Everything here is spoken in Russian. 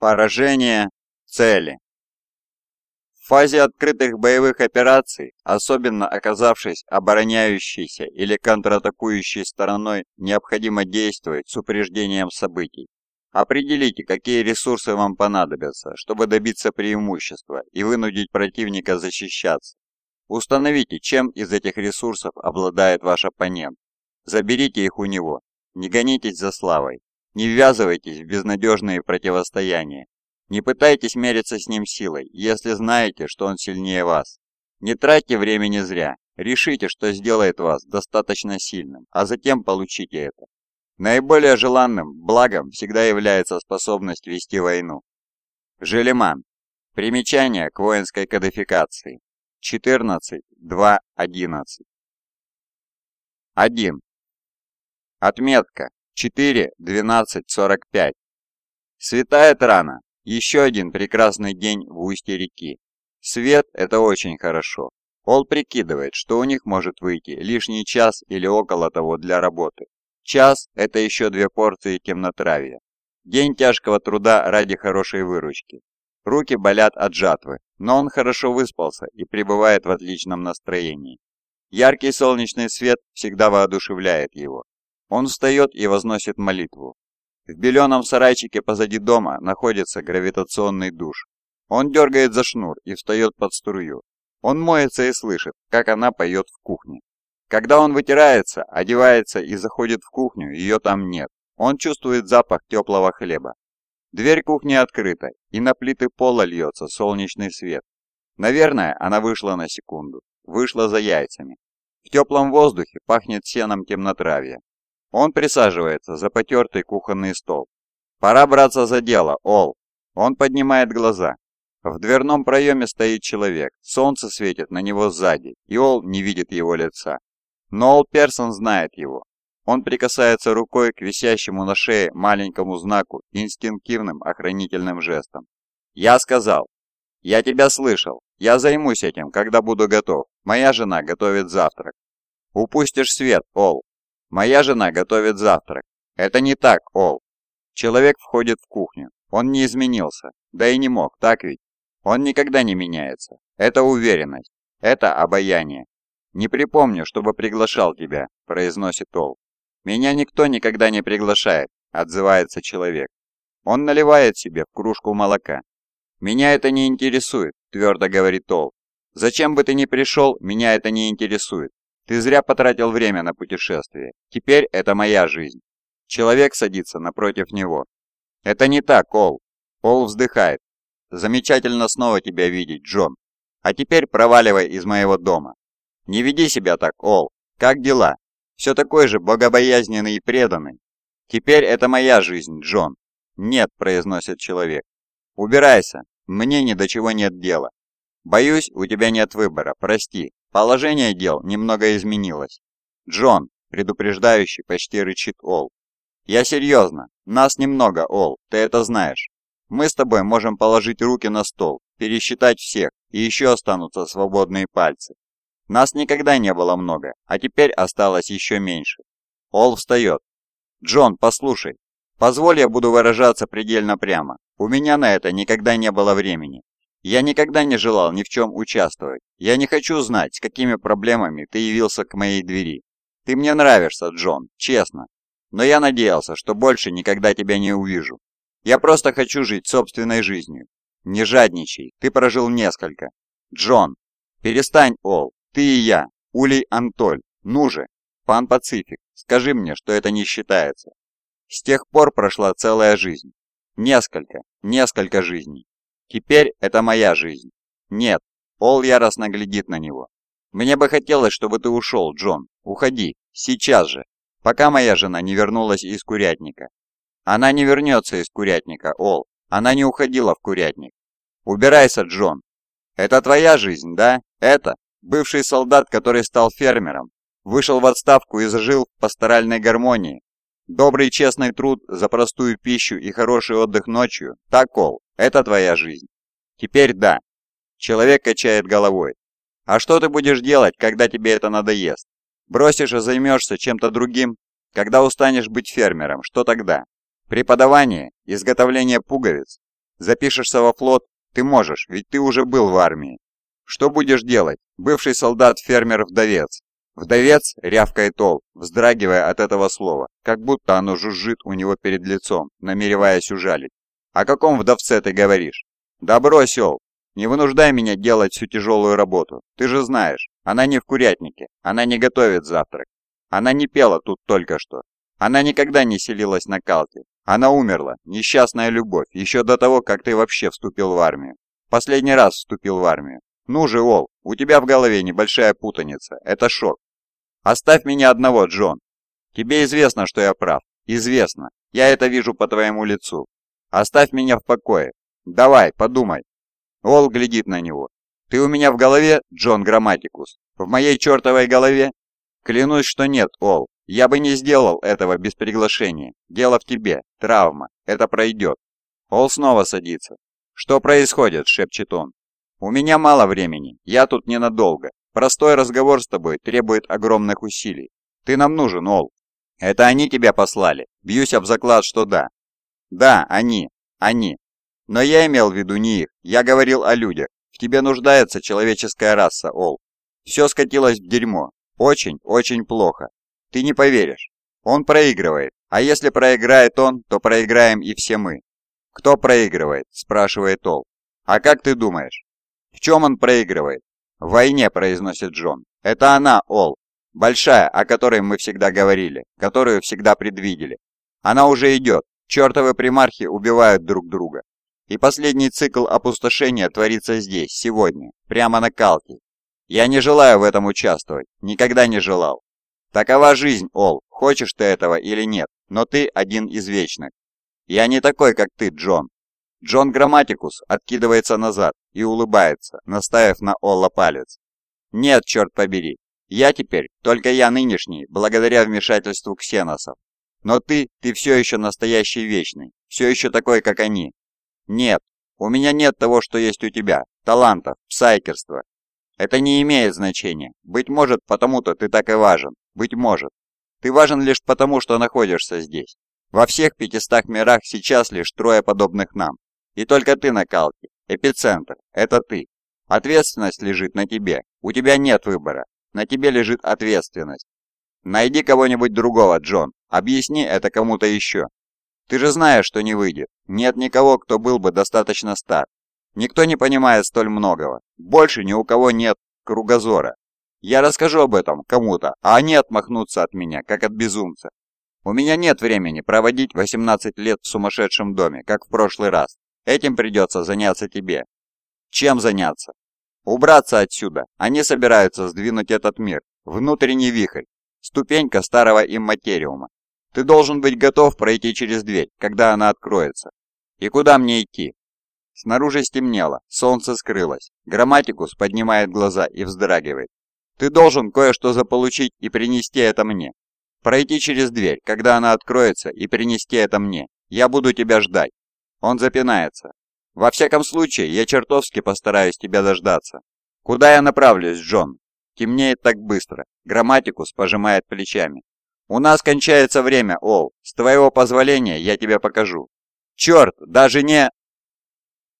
Поражение цели. В фазе открытых боевых операций, особенно оказавшись обороняющейся или контратакующей стороной, необходимо действовать с упреждением событий. Определите, какие ресурсы вам понадобятся, чтобы добиться преимущества и вынудить противника защищаться. Установите, чем из этих ресурсов обладает ваш оппонент. Заберите их у него. Не гонитесь за славой. Не ввязывайтесь в безнадежные противостояния. Не пытайтесь мериться с ним силой, если знаете, что он сильнее вас. Не тратьте времени зря. Решите, что сделает вас достаточно сильным, а затем получите это. Наиболее желанным благом всегда является способность вести войну. Желеман. Примечание к воинской кодификации. 14.2.11. 1. Отметка. 4.12.45. Светает рано. Еще один прекрасный день в устье реки. Свет – это очень хорошо. Ол прикидывает, что у них может выйти лишний час или около того для работы. Час – это еще две порции темнотравья. День тяжкого труда ради хорошей выручки. Руки болят от жатвы, но он хорошо выспался и пребывает в отличном настроении. Яркий солнечный свет всегда воодушевляет его. Он встает и возносит молитву. В беленом сарайчике позади дома находится гравитационный душ. Он дергает за шнур и встает под струю. Он моется и слышит, как она поет в кухне. Когда он вытирается, одевается и заходит в кухню, ее там нет. Он чувствует запах теплого хлеба. Дверь кухни открыта, и на плиты пола льется солнечный свет. Наверное, она вышла на секунду. Вышла за яйцами. В теплом воздухе пахнет сеном темнотравья. Он присаживается за потертый кухонный стол. «Пора браться за дело, Ол!» Он поднимает глаза. В дверном проеме стоит человек, солнце светит на него сзади, и Ол не видит его лица. Но Ол Персон знает его. Он прикасается рукой к висящему на шее маленькому знаку инстинктивным охранительным жестом. «Я сказал. Я тебя слышал. Я займусь этим, когда буду готов. Моя жена готовит завтрак. Упустишь свет, Ол. Моя жена готовит завтрак. Это не так, Ол. Человек входит в кухню. Он не изменился. Да и не мог, так ведь? Он никогда не меняется. Это уверенность. Это обаяние. «Не припомню, чтобы приглашал тебя», – произносит Ол. «Меня никто никогда не приглашает», – отзывается человек. Он наливает себе в кружку молока. «Меня это не интересует», – твердо говорит Ол. «Зачем бы ты ни пришел, меня это не интересует. Ты зря потратил время на путешествие. Теперь это моя жизнь. Человек садится напротив него. Это не так, Ол. Ол вздыхает. Замечательно снова тебя видеть, Джон. А теперь проваливай из моего дома. Не веди себя так, Ол. Как дела? Все такой же богобоязненный и преданный. Теперь это моя жизнь, Джон. Нет, произносит человек. Убирайся. Мне ни до чего нет дела. Боюсь, у тебя нет выбора, прости. Положение дел немного изменилось. Джон, предупреждающий, почти рычит Ол. Я серьезно. Нас немного, Ол, ты это знаешь. Мы с тобой можем положить руки на стол, пересчитать всех, и еще останутся свободные пальцы. Нас никогда не было много, а теперь осталось еще меньше. Ол встает. Джон, послушай. Позволь я буду выражаться предельно прямо. У меня на это никогда не было времени. Я никогда не желал ни в чем участвовать. Я не хочу знать, с какими проблемами ты явился к моей двери. Ты мне нравишься, Джон, честно. Но я надеялся, что больше никогда тебя не увижу. Я просто хочу жить собственной жизнью. Не жадничай, ты прожил несколько. Джон, перестань, Ол, ты и я, Улей Антоль. Ну же, пан Пацифик, скажи мне, что это не считается. С тех пор прошла целая жизнь. Несколько, несколько жизней. Теперь это моя жизнь. Нет, Пол яростно глядит на него. Мне бы хотелось, чтобы ты ушел, Джон. Уходи, сейчас же, пока моя жена не вернулась из курятника. Она не вернется из курятника, Ол. Она не уходила в курятник. Убирайся, Джон. Это твоя жизнь, да? Это? Бывший солдат, который стал фермером, вышел в отставку и зажил в пасторальной гармонии. Добрый честный труд за простую пищу и хороший отдых ночью. Так, Ол, это твоя жизнь. Теперь да. Человек качает головой. А что ты будешь делать, когда тебе это надоест? Бросишь и займешься чем-то другим? Когда устанешь быть фермером, что тогда? Преподавание? Изготовление пуговиц? Запишешься во флот? Ты можешь, ведь ты уже был в армии. Что будешь делать? Бывший солдат-фермер-вдовец. Вдовец, рявкает Ол, вздрагивая от этого слова, как будто оно жужжит у него перед лицом, намереваясь ужалить. О каком вдовце ты говоришь? Да брось, не вынуждай меня делать всю тяжелую работу. Ты же знаешь, она не в курятнике, она не готовит завтрак. Она не пела тут только что. Она никогда не селилась на Калке. Она умерла, несчастная любовь, еще до того, как ты вообще вступил в армию. Последний раз вступил в армию. Ну же, Ол, у тебя в голове небольшая путаница. Это шок. Оставь меня одного, Джон. Тебе известно, что я прав. Известно. Я это вижу по твоему лицу. Оставь меня в покое. Давай, подумай. Ол глядит на него. Ты у меня в голове, Джон Грамматикус? В моей чертовой голове? Клянусь, что нет, Ол. Я бы не сделал этого без приглашения. Дело в тебе. Травма. Это пройдет. Ол снова садится. Что происходит? шепчет он. У меня мало времени. Я тут ненадолго. Простой разговор с тобой требует огромных усилий. Ты нам нужен, Ол. Это они тебя послали. Бьюсь об заклад, что да. Да, они. Они. Но я имел в виду не их. Я говорил о людях. В тебе нуждается человеческая раса, Ол. Все скатилось в дерьмо. Очень, очень плохо. Ты не поверишь. Он проигрывает. А если проиграет он, то проиграем и все мы. Кто проигрывает? спрашивает Ол. А как ты думаешь? В чем он проигрывает? В войне, произносит Джон. Это она, Ол. Большая, о которой мы всегда говорили, которую всегда предвидели. Она уже идет. Чертовы примархи убивают друг друга. И последний цикл опустошения творится здесь, сегодня, прямо на Калке, я не желаю в этом участвовать, никогда не желал. Такова жизнь, Ол, хочешь ты этого или нет, но ты один из вечных. Я не такой, как ты, Джон. Джон Грамматикус откидывается назад и улыбается, наставив на Олла палец. Нет, черт побери, я теперь, только я нынешний, благодаря вмешательству ксеносов. Но ты, ты все еще настоящий вечный, все еще такой, как они. Нет, у меня нет того, что есть у тебя, талантов, псайкерства, это не имеет значения. Быть может, потому-то ты так и важен. Быть может. Ты важен лишь потому, что находишься здесь. Во всех пятистах мирах сейчас лишь трое подобных нам. И только ты на Калке. Эпицентр. Это ты. Ответственность лежит на тебе. У тебя нет выбора. На тебе лежит ответственность. Найди кого-нибудь другого, Джон. Объясни это кому-то еще. Ты же знаешь, что не выйдет. Нет никого, кто был бы достаточно стар. Никто не понимает столь многого. Больше ни у кого нет кругозора. Я расскажу об этом кому-то, а они отмахнутся от меня, как от безумца. У меня нет времени проводить 18 лет в сумасшедшем доме, как в прошлый раз. Этим придется заняться тебе. Чем заняться? Убраться отсюда. Они собираются сдвинуть этот мир. Внутренний вихрь. Ступенька старого имматериума. Ты должен быть готов пройти через дверь, когда она откроется. И куда мне идти? Снаружи стемнело, солнце скрылось. Грамматикус поднимает глаза и вздрагивает. «Ты должен кое-что заполучить и принести это мне. Пройти через дверь, когда она откроется, и принести это мне. Я буду тебя ждать». Он запинается. «Во всяком случае, я чертовски постараюсь тебя дождаться». «Куда я направлюсь, Джон?» Темнеет так быстро. Грамматикус пожимает плечами. «У нас кончается время, Ол. С твоего позволения я тебе покажу». «Черт, даже не...»